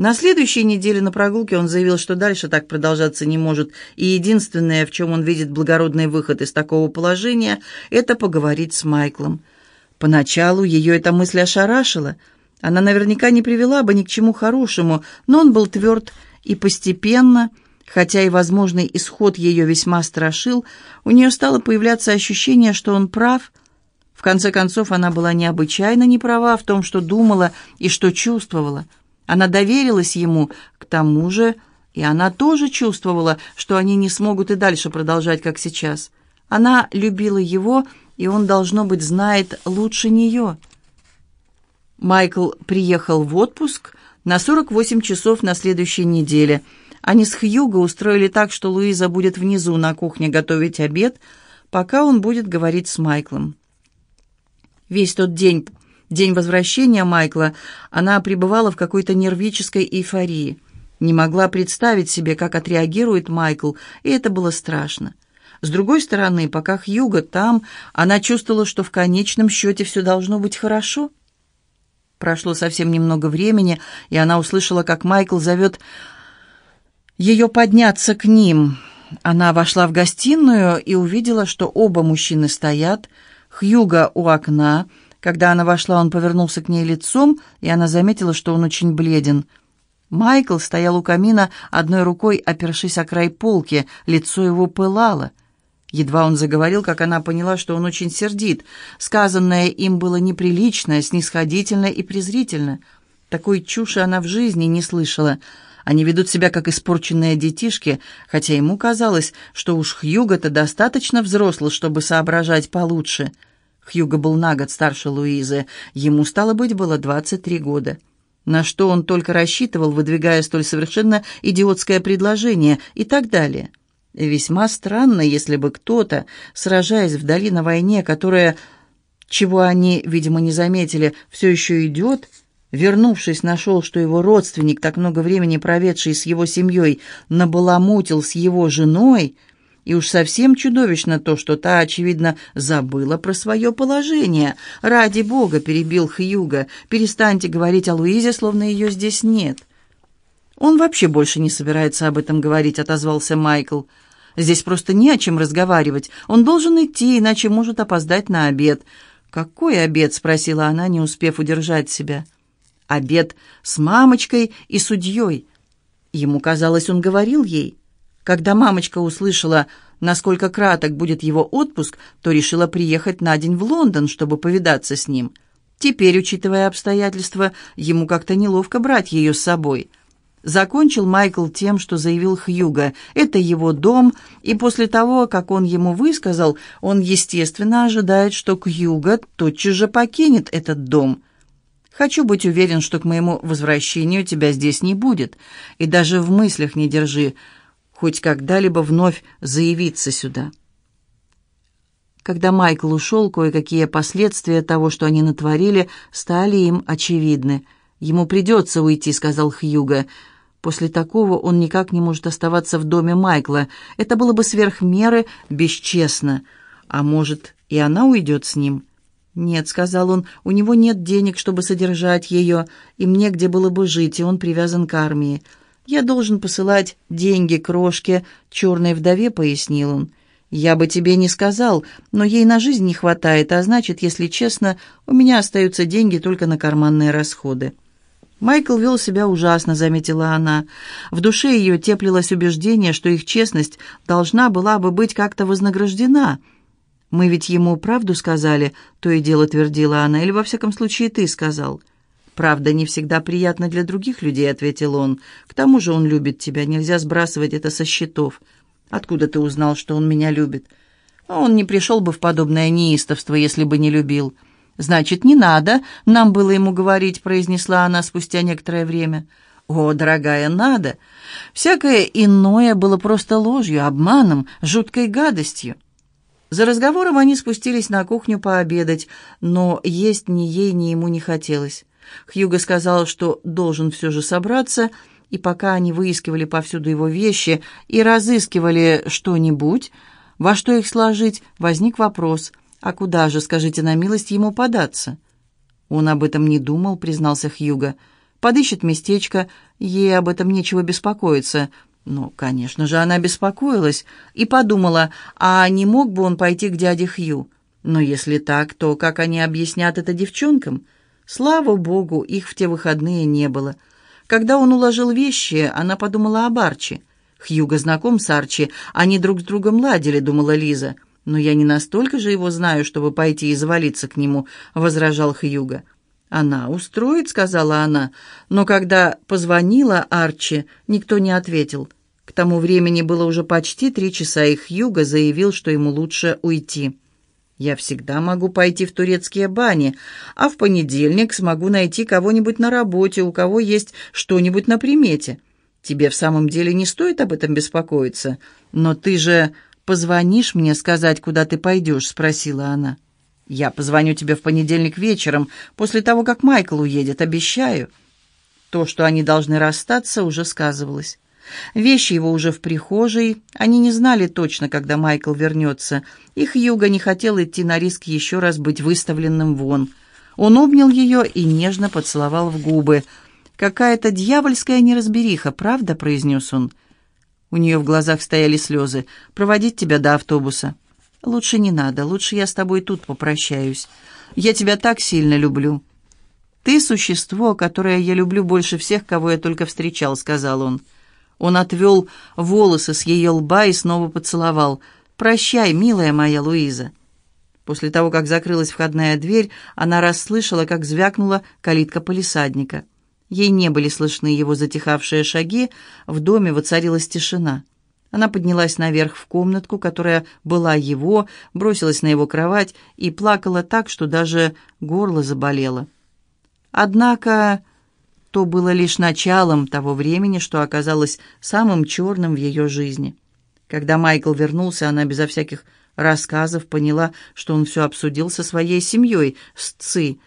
На следующей неделе на прогулке он заявил, что дальше так продолжаться не может, и единственное, в чем он видит благородный выход из такого положения, это поговорить с Майклом. Поначалу ее эта мысль ошарашила. Она наверняка не привела бы ни к чему хорошему, но он был тверд и постепенно, хотя и возможный исход ее весьма страшил, у нее стало появляться ощущение, что он прав. В конце концов, она была необычайно не права в том, что думала и что чувствовала – она доверилась ему, к тому же, и она тоже чувствовала, что они не смогут и дальше продолжать, как сейчас. Она любила его, и он, должно быть, знает лучше нее. Майкл приехал в отпуск на 48 часов на следующей неделе. Они с Хьюго устроили так, что Луиза будет внизу на кухне готовить обед, пока он будет говорить с Майклом. Весь тот день День возвращения Майкла она пребывала в какой-то нервической эйфории. Не могла представить себе, как отреагирует Майкл, и это было страшно. С другой стороны, пока Хьюго там, она чувствовала, что в конечном счете все должно быть хорошо. Прошло совсем немного времени, и она услышала, как Майкл зовет ее подняться к ним. Она вошла в гостиную и увидела, что оба мужчины стоят, Хьюго у окна, когда она вошла, он повернулся к ней лицом, и она заметила, что он очень бледен. Майкл стоял у камина, одной рукой опершись о край полки, лицо его пылало. Едва он заговорил, как она поняла, что он очень сердит. Сказанное им было неприлично, снисходительно и презрительно. Такой чуши она в жизни не слышала. Они ведут себя как испорченные детишки, хотя ему казалось, что уж Хьюго-то достаточно взрослый, чтобы соображать получше — Хьюго был на год старше Луизы. Ему, стало быть, было 23 года. На что он только рассчитывал, выдвигая столь совершенно идиотское предложение и так далее. Весьма странно, если бы кто-то, сражаясь вдали на войне, которая, чего они, видимо, не заметили, все еще идет, вернувшись, нашел, что его родственник, так много времени проведший с его семьей, набаламутил с его женой – и уж совсем чудовищно то, что та, очевидно, забыла про свое положение. «Ради бога!» — перебил Хьюга. «Перестаньте говорить о Луизе, словно ее здесь нет». «Он вообще больше не собирается об этом говорить», — отозвался Майкл. «Здесь просто не о чем разговаривать. Он должен идти, иначе может опоздать на обед». «Какой обед?» — спросила она, не успев удержать себя. «Обед с мамочкой и судьей». Ему казалось, он говорил ей. Когда мамочка услышала, насколько краток будет его отпуск, то решила приехать на день в Лондон, чтобы повидаться с ним. Теперь, учитывая обстоятельства, ему как-то неловко брать ее с собой. Закончил Майкл тем, что заявил Хьюга. Это его дом, и после того, как он ему высказал, он, естественно, ожидает, что Хьюга тотчас же покинет этот дом. Хочу быть уверен, что к моему возвращению тебя здесь не будет. И даже в мыслях не держи, хоть когда-либо вновь заявиться сюда. Когда Майкл ушел, кое-какие последствия того, что они натворили, стали им очевидны. «Ему придется уйти», — сказал Хьюга. «После такого он никак не может оставаться в доме Майкла. Это было бы сверх меры бесчестно. А может, и она уйдет с ним?» «Нет», — сказал он, — «у него нет денег, чтобы содержать ее, и мне где было бы жить, и он привязан к армии. «Я должен посылать деньги крошке, черной вдове», — пояснил он. «Я бы тебе не сказал, но ей на жизнь не хватает, а значит, если честно, у меня остаются деньги только на карманные расходы». Майкл вел себя ужасно, заметила она. В душе ее теплилось убеждение, что их честность должна была бы быть как-то вознаграждена. «Мы ведь ему правду сказали», — то и дело твердила она, — «или, во всяком случае, ты сказал». «Правда, не всегда приятно для других людей», — ответил он. «К тому же он любит тебя, нельзя сбрасывать это со счетов. Откуда ты узнал, что он меня любит?» «Он не пришел бы в подобное неистовство, если бы не любил». «Значит, не надо, нам было ему говорить», — произнесла она спустя некоторое время. «О, дорогая, надо. Всякое иное было просто ложью, обманом, жуткой гадостью». За разговором они спустились на кухню пообедать, но есть ни ей, ни ему не хотелось. Хьюго сказал, что должен все же собраться, и пока они выискивали повсюду его вещи и разыскивали что-нибудь, во что их сложить, возник вопрос, а куда же, скажите на милость, ему податься? Он об этом не думал, признался Хьюго. подыщет местечко, ей об этом нечего беспокоиться. Ну, конечно же, она беспокоилась и подумала, а не мог бы он пойти к дяде Хью? Но если так, то как они объяснят это девчонкам? Слава богу, их в те выходные не было. Когда он уложил вещи, она подумала об Арчи. Хьюго знаком с Арчи, они друг с другом ладили, думала Лиза. «Но я не настолько же его знаю, чтобы пойти и завалиться к нему», — возражал Хьюго. «Она устроит», — сказала она, но когда позвонила Арчи, никто не ответил. К тому времени было уже почти три часа, и Хьюго заявил, что ему лучше уйти. «Я всегда могу пойти в турецкие бани, а в понедельник смогу найти кого-нибудь на работе, у кого есть что-нибудь на примете. Тебе в самом деле не стоит об этом беспокоиться, но ты же позвонишь мне сказать, куда ты пойдешь?» — спросила она. «Я позвоню тебе в понедельник вечером, после того, как Майкл уедет, обещаю». То, что они должны расстаться, уже сказывалось. Вещи его уже в прихожей, они не знали точно, когда Майкл вернется. Их Юга не хотел идти на риск еще раз быть выставленным вон. Он обнял ее и нежно поцеловал в губы. «Какая-то дьявольская неразбериха, правда?» — произнес он. У нее в глазах стояли слезы. «Проводить тебя до автобуса?» «Лучше не надо, лучше я с тобой тут попрощаюсь. Я тебя так сильно люблю». «Ты существо, которое я люблю больше всех, кого я только встречал», — сказал он. Он отвел волосы с ее лба и снова поцеловал. «Прощай, милая моя Луиза». После того, как закрылась входная дверь, она расслышала, как звякнула калитка полисадника. Ей не были слышны его затихавшие шаги, в доме воцарилась тишина. Она поднялась наверх в комнатку, которая была его, бросилась на его кровать и плакала так, что даже горло заболело. Однако то было лишь началом того времени, что оказалось самым черным в ее жизни. Когда Майкл вернулся, она безо всяких рассказов поняла, что он все обсудил со своей семьей, с Ци,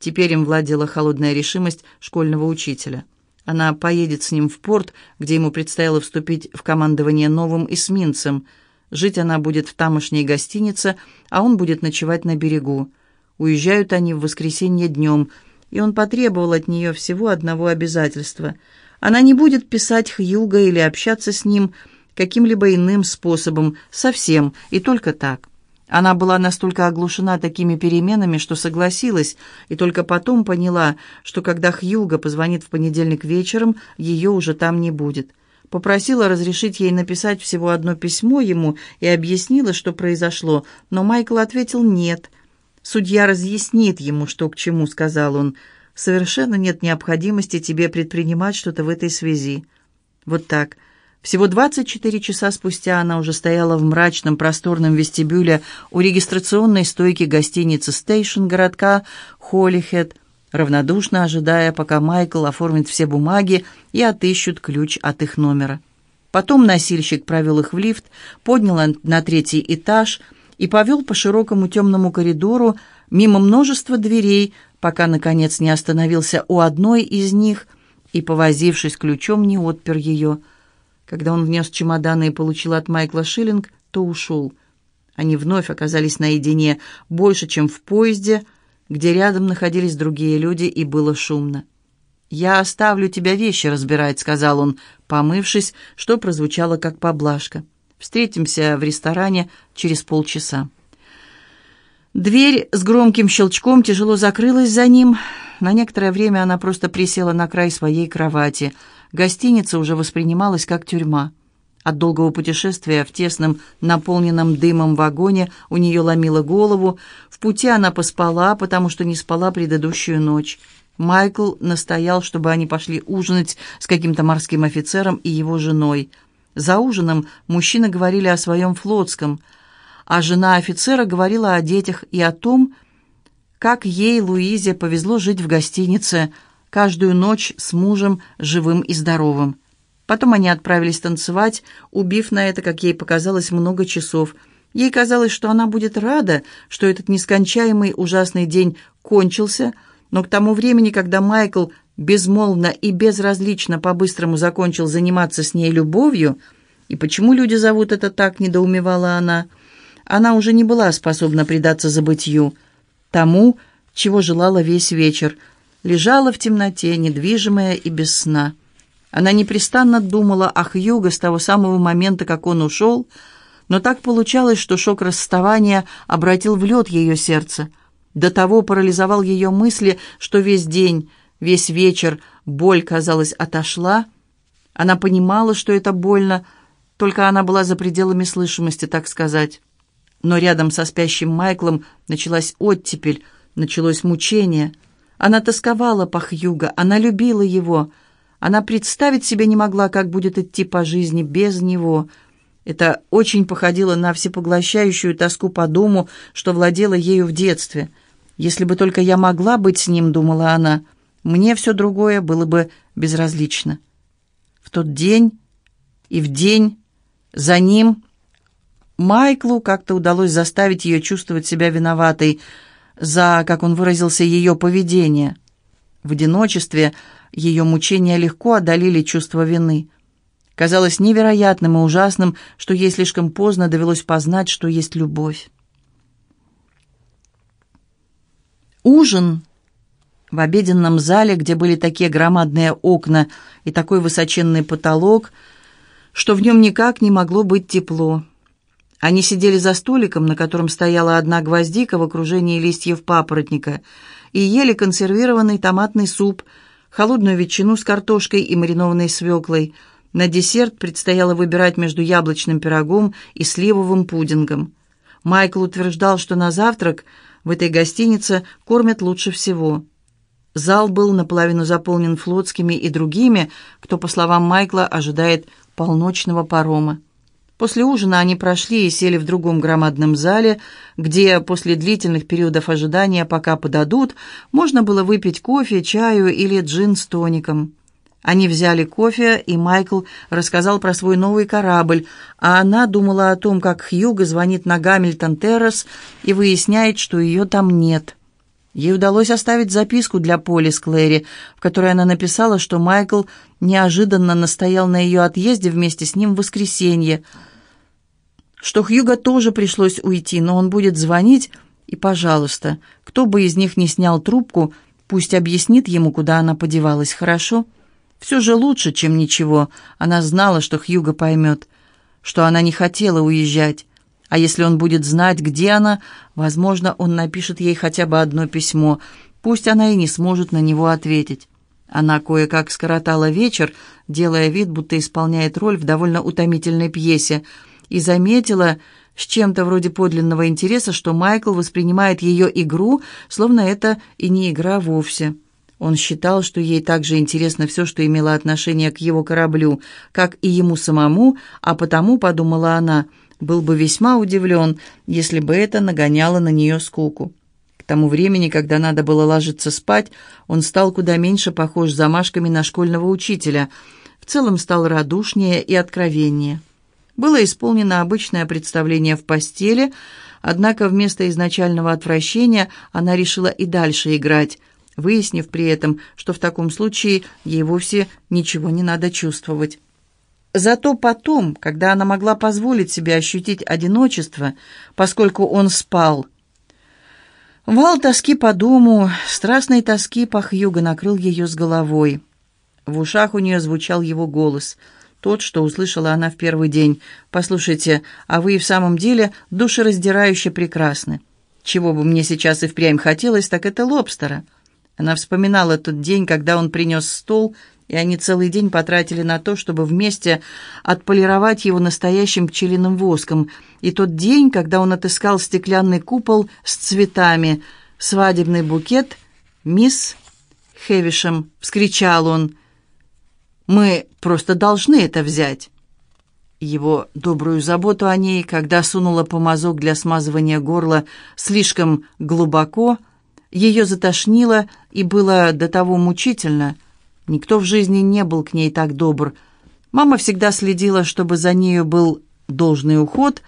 Теперь им владела холодная решимость школьного учителя. Она поедет с ним в порт, где ему предстояло вступить в командование новым эсминцем. Жить она будет в тамошней гостинице, а он будет ночевать на берегу. Уезжают они в воскресенье днем, и он потребовал от нее всего одного обязательства. Она не будет писать Хьюга или общаться с ним каким-либо иным способом, совсем, и только так. Она была настолько оглушена такими переменами, что согласилась, и только потом поняла, что когда Хьюга позвонит в понедельник вечером, ее уже там не будет. Попросила разрешить ей написать всего одно письмо ему и объяснила, что произошло, но Майкл ответил «нет». «Судья разъяснит ему, что к чему», — сказал он. «Совершенно нет необходимости тебе предпринимать что-то в этой связи». Вот так. Всего 24 часа спустя она уже стояла в мрачном просторном вестибюле у регистрационной стойки гостиницы «Стейшн» городка Холлихед, равнодушно ожидая, пока Майкл оформит все бумаги и отыщут ключ от их номера. Потом носильщик провел их в лифт, поднял на третий этаж и повел по широкому темному коридору мимо множества дверей, пока, наконец, не остановился у одной из них и, повозившись ключом, не отпер ее – когда он внес чемоданы и получил от Майкла шиллинг, то ушел. Они вновь оказались наедине, больше, чем в поезде, где рядом находились другие люди, и было шумно. «Я оставлю тебя вещи разбирать», — сказал он, помывшись, что прозвучало как поблажка. «Встретимся в ресторане через полчаса». Дверь с громким щелчком тяжело закрылась за ним. На некоторое время она просто присела на край своей кровати — Гостиница уже воспринималась как тюрьма. От долгого путешествия в тесном, наполненном дымом вагоне у нее ломило голову. В пути она поспала, потому что не спала предыдущую ночь. Майкл настоял, чтобы они пошли ужинать с каким-то морским офицером и его женой. За ужином мужчины говорили о своем флотском, а жена офицера говорила о детях и о том, как ей, Луизе, повезло жить в гостинице – каждую ночь с мужем, живым и здоровым. Потом они отправились танцевать, убив на это, как ей показалось, много часов. Ей казалось, что она будет рада, что этот нескончаемый ужасный день кончился, но к тому времени, когда Майкл безмолвно и безразлично по-быстрому закончил заниматься с ней любовью, и почему люди зовут это так, недоумевала она, она уже не была способна предаться забытью, тому, чего желала весь вечер – лежала в темноте, недвижимая и без сна. Она непрестанно думала о Хьюго с того самого момента, как он ушел, но так получалось, что шок расставания обратил в лед ее сердце. До того парализовал ее мысли, что весь день, весь вечер боль, казалось, отошла. Она понимала, что это больно, только она была за пределами слышимости, так сказать. Но рядом со спящим Майклом началась оттепель, началось мучение. Она тосковала по Хьюго, она любила его. Она представить себе не могла, как будет идти по жизни без него. Это очень походило на всепоглощающую тоску по дому, что владела ею в детстве. «Если бы только я могла быть с ним», — думала она, — «мне все другое было бы безразлично». В тот день и в день за ним Майклу как-то удалось заставить ее чувствовать себя виноватой за, как он выразился, ее поведение. В одиночестве ее мучения легко одолели чувство вины. Казалось невероятным и ужасным, что ей слишком поздно довелось познать, что есть любовь. Ужин в обеденном зале, где были такие громадные окна и такой высоченный потолок, что в нем никак не могло быть тепло. Они сидели за столиком, на котором стояла одна гвоздика в окружении листьев папоротника, и ели консервированный томатный суп, холодную ветчину с картошкой и маринованной свеклой. На десерт предстояло выбирать между яблочным пирогом и сливовым пудингом. Майкл утверждал, что на завтрак в этой гостинице кормят лучше всего. Зал был наполовину заполнен флотскими и другими, кто, по словам Майкла, ожидает полночного парома. После ужина они прошли и сели в другом громадном зале, где после длительных периодов ожидания, пока подадут, можно было выпить кофе, чаю или джин с тоником. Они взяли кофе, и Майкл рассказал про свой новый корабль, а она думала о том, как Хьюго звонит на Гамильтон-Террас и выясняет, что ее там нет. Ей удалось оставить записку для Поли с Клэри, в которой она написала, что Майкл неожиданно настоял на ее отъезде вместе с ним в воскресенье – что Хьюго тоже пришлось уйти, но он будет звонить, и, пожалуйста, кто бы из них не снял трубку, пусть объяснит ему, куда она подевалась, хорошо? Все же лучше, чем ничего. Она знала, что Хьюго поймет, что она не хотела уезжать. А если он будет знать, где она, возможно, он напишет ей хотя бы одно письмо. Пусть она и не сможет на него ответить. Она кое-как скоротала вечер, делая вид, будто исполняет роль в довольно утомительной пьесе – и заметила с чем-то вроде подлинного интереса, что Майкл воспринимает ее игру, словно это и не игра вовсе. Он считал, что ей также интересно все, что имело отношение к его кораблю, как и ему самому, а потому, подумала она, был бы весьма удивлен, если бы это нагоняло на нее скуку. К тому времени, когда надо было ложиться спать, он стал куда меньше похож замашками на школьного учителя, в целом стал радушнее и откровеннее. Было исполнено обычное представление в постели, однако вместо изначального отвращения она решила и дальше играть, выяснив при этом, что в таком случае ей вовсе ничего не надо чувствовать. Зато потом, когда она могла позволить себе ощутить одиночество, поскольку он спал, вал тоски по дому, страстной тоски по Хьюго накрыл ее с головой. В ушах у нее звучал его голос — тот, что услышала она в первый день. «Послушайте, а вы и в самом деле душераздирающе прекрасны. Чего бы мне сейчас и впрямь хотелось, так это лобстера». Она вспоминала тот день, когда он принес стол, и они целый день потратили на то, чтобы вместе отполировать его настоящим пчелиным воском, и тот день, когда он отыскал стеклянный купол с цветами, свадебный букет, «Мисс Хевишем!» — вскричал он — мы просто должны это взять». Его добрую заботу о ней, когда сунула помазок для смазывания горла слишком глубоко, ее затошнило и было до того мучительно. Никто в жизни не был к ней так добр. Мама всегда следила, чтобы за нею был должный уход,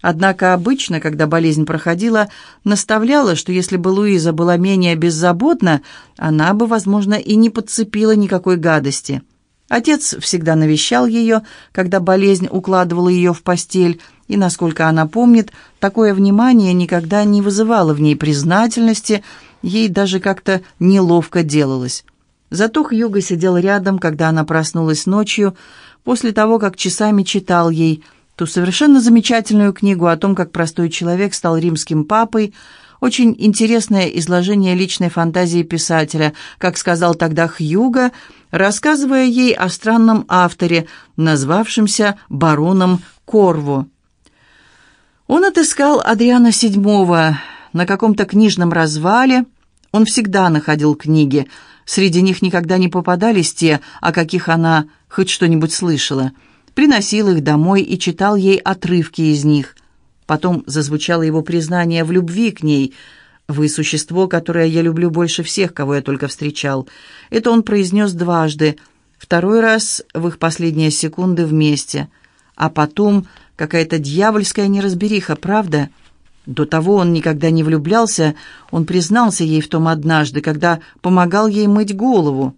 однако обычно, когда болезнь проходила, наставляла, что если бы Луиза была менее беззаботна, она бы, возможно, и не подцепила никакой гадости. Отец всегда навещал ее, когда болезнь укладывала ее в постель, и, насколько она помнит, такое внимание никогда не вызывало в ней признательности, ей даже как-то неловко делалось. Зато Хьюго сидел рядом, когда она проснулась ночью, после того, как часами читал ей ту совершенно замечательную книгу о том, как простой человек стал римским папой, очень интересное изложение личной фантазии писателя, как сказал тогда Хьюго, рассказывая ей о странном авторе, назвавшемся бароном Корво. Он отыскал Адриана VII на каком-то книжном развале. Он всегда находил книги. Среди них никогда не попадались те, о каких она хоть что-нибудь слышала. Приносил их домой и читал ей отрывки из них. Потом зазвучало его признание в любви к ней. «Вы существо, которое я люблю больше всех, кого я только встречал». Это он произнес дважды. Второй раз в их последние секунды вместе. А потом Какая-то дьявольская неразбериха, правда? До того он никогда не влюблялся, он признался ей в том однажды, когда помогал ей мыть голову.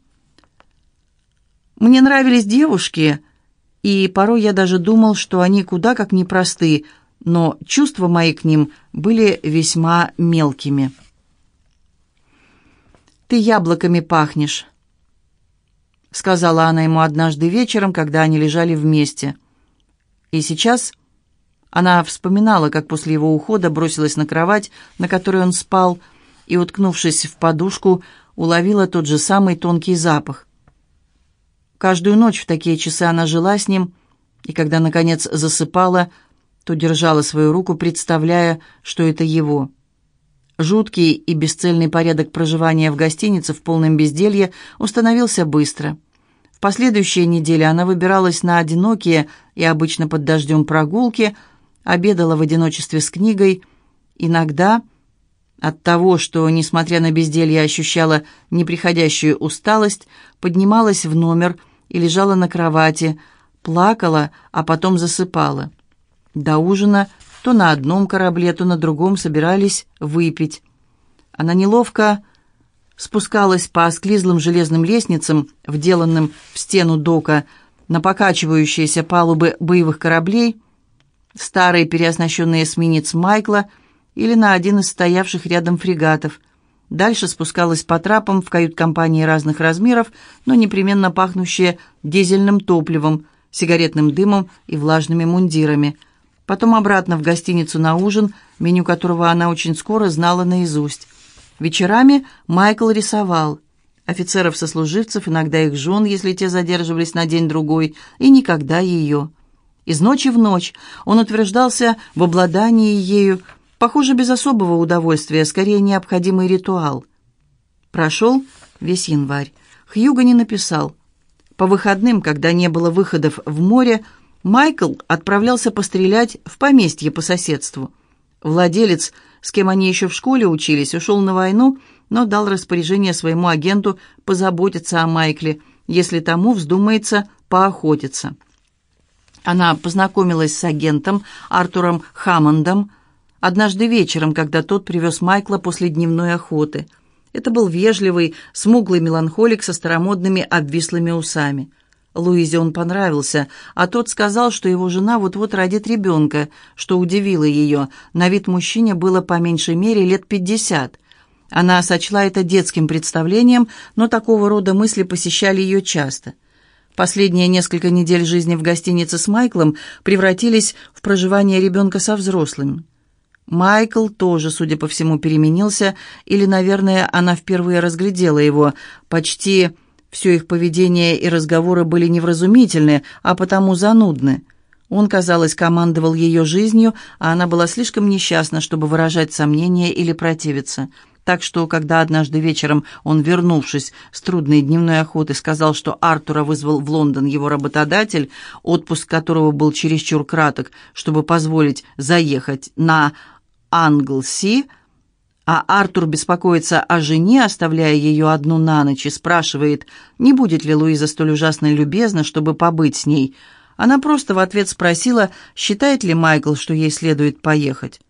Мне нравились девушки, и порой я даже думал, что они куда как непросты, но чувства мои к ним были весьма мелкими. «Ты яблоками пахнешь», — сказала она ему однажды вечером, когда они лежали вместе — и сейчас она вспоминала, как после его ухода бросилась на кровать, на которой он спал, и, уткнувшись в подушку, уловила тот же самый тонкий запах. Каждую ночь в такие часы она жила с ним, и когда, наконец, засыпала, то держала свою руку, представляя, что это его. Жуткий и бесцельный порядок проживания в гостинице в полном безделье установился быстро – в последующие недели она выбиралась на одинокие и обычно под дождем прогулки, обедала в одиночестве с книгой. Иногда от того, что, несмотря на безделье, ощущала неприходящую усталость, поднималась в номер и лежала на кровати, плакала, а потом засыпала. До ужина то на одном корабле, то на другом собирались выпить. Она неловко спускалась по осклизлым железным лестницам, вделанным в стену дока, на покачивающиеся палубы боевых кораблей, старый переоснащенный эсминец Майкла или на один из стоявших рядом фрегатов. Дальше спускалась по трапам в кают-компании разных размеров, но непременно пахнущие дизельным топливом, сигаретным дымом и влажными мундирами. Потом обратно в гостиницу на ужин, меню которого она очень скоро знала наизусть. Вечерами Майкл рисовал. Офицеров-сослуживцев, иногда их жен, если те задерживались на день-другой, и никогда ее. Из ночи в ночь он утверждался в обладании ею, похоже, без особого удовольствия, скорее необходимый ритуал. Прошел весь январь. Хьюго не написал. По выходным, когда не было выходов в море, Майкл отправлялся пострелять в поместье по соседству. Владелец – с кем они еще в школе учились, ушел на войну, но дал распоряжение своему агенту позаботиться о Майкле, если тому вздумается поохотиться. Она познакомилась с агентом Артуром Хаммондом однажды вечером, когда тот привез Майкла после дневной охоты. Это был вежливый, смуглый меланхолик со старомодными обвислыми усами. Луизе он понравился, а тот сказал, что его жена вот-вот родит ребенка, что удивило ее. На вид мужчине было по меньшей мере лет пятьдесят. Она сочла это детским представлением, но такого рода мысли посещали ее часто. Последние несколько недель жизни в гостинице с Майклом превратились в проживание ребенка со взрослым. Майкл тоже, судя по всему, переменился, или, наверное, она впервые разглядела его, почти все их поведение и разговоры были невразумительны, а потому занудны. Он, казалось, командовал ее жизнью, а она была слишком несчастна, чтобы выражать сомнения или противиться. Так что, когда однажды вечером он, вернувшись с трудной дневной охоты, сказал, что Артура вызвал в Лондон его работодатель, отпуск которого был чересчур краток, чтобы позволить заехать на Англси, а Артур беспокоится о жене, оставляя ее одну на ночь, и спрашивает, не будет ли Луиза столь ужасно любезна, чтобы побыть с ней. Она просто в ответ спросила, считает ли Майкл, что ей следует поехать.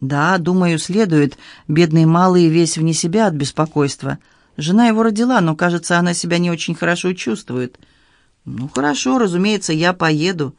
«Да, думаю, следует. Бедный малый весь вне себя от беспокойства. Жена его родила, но, кажется, она себя не очень хорошо чувствует». «Ну, хорошо, разумеется, я поеду».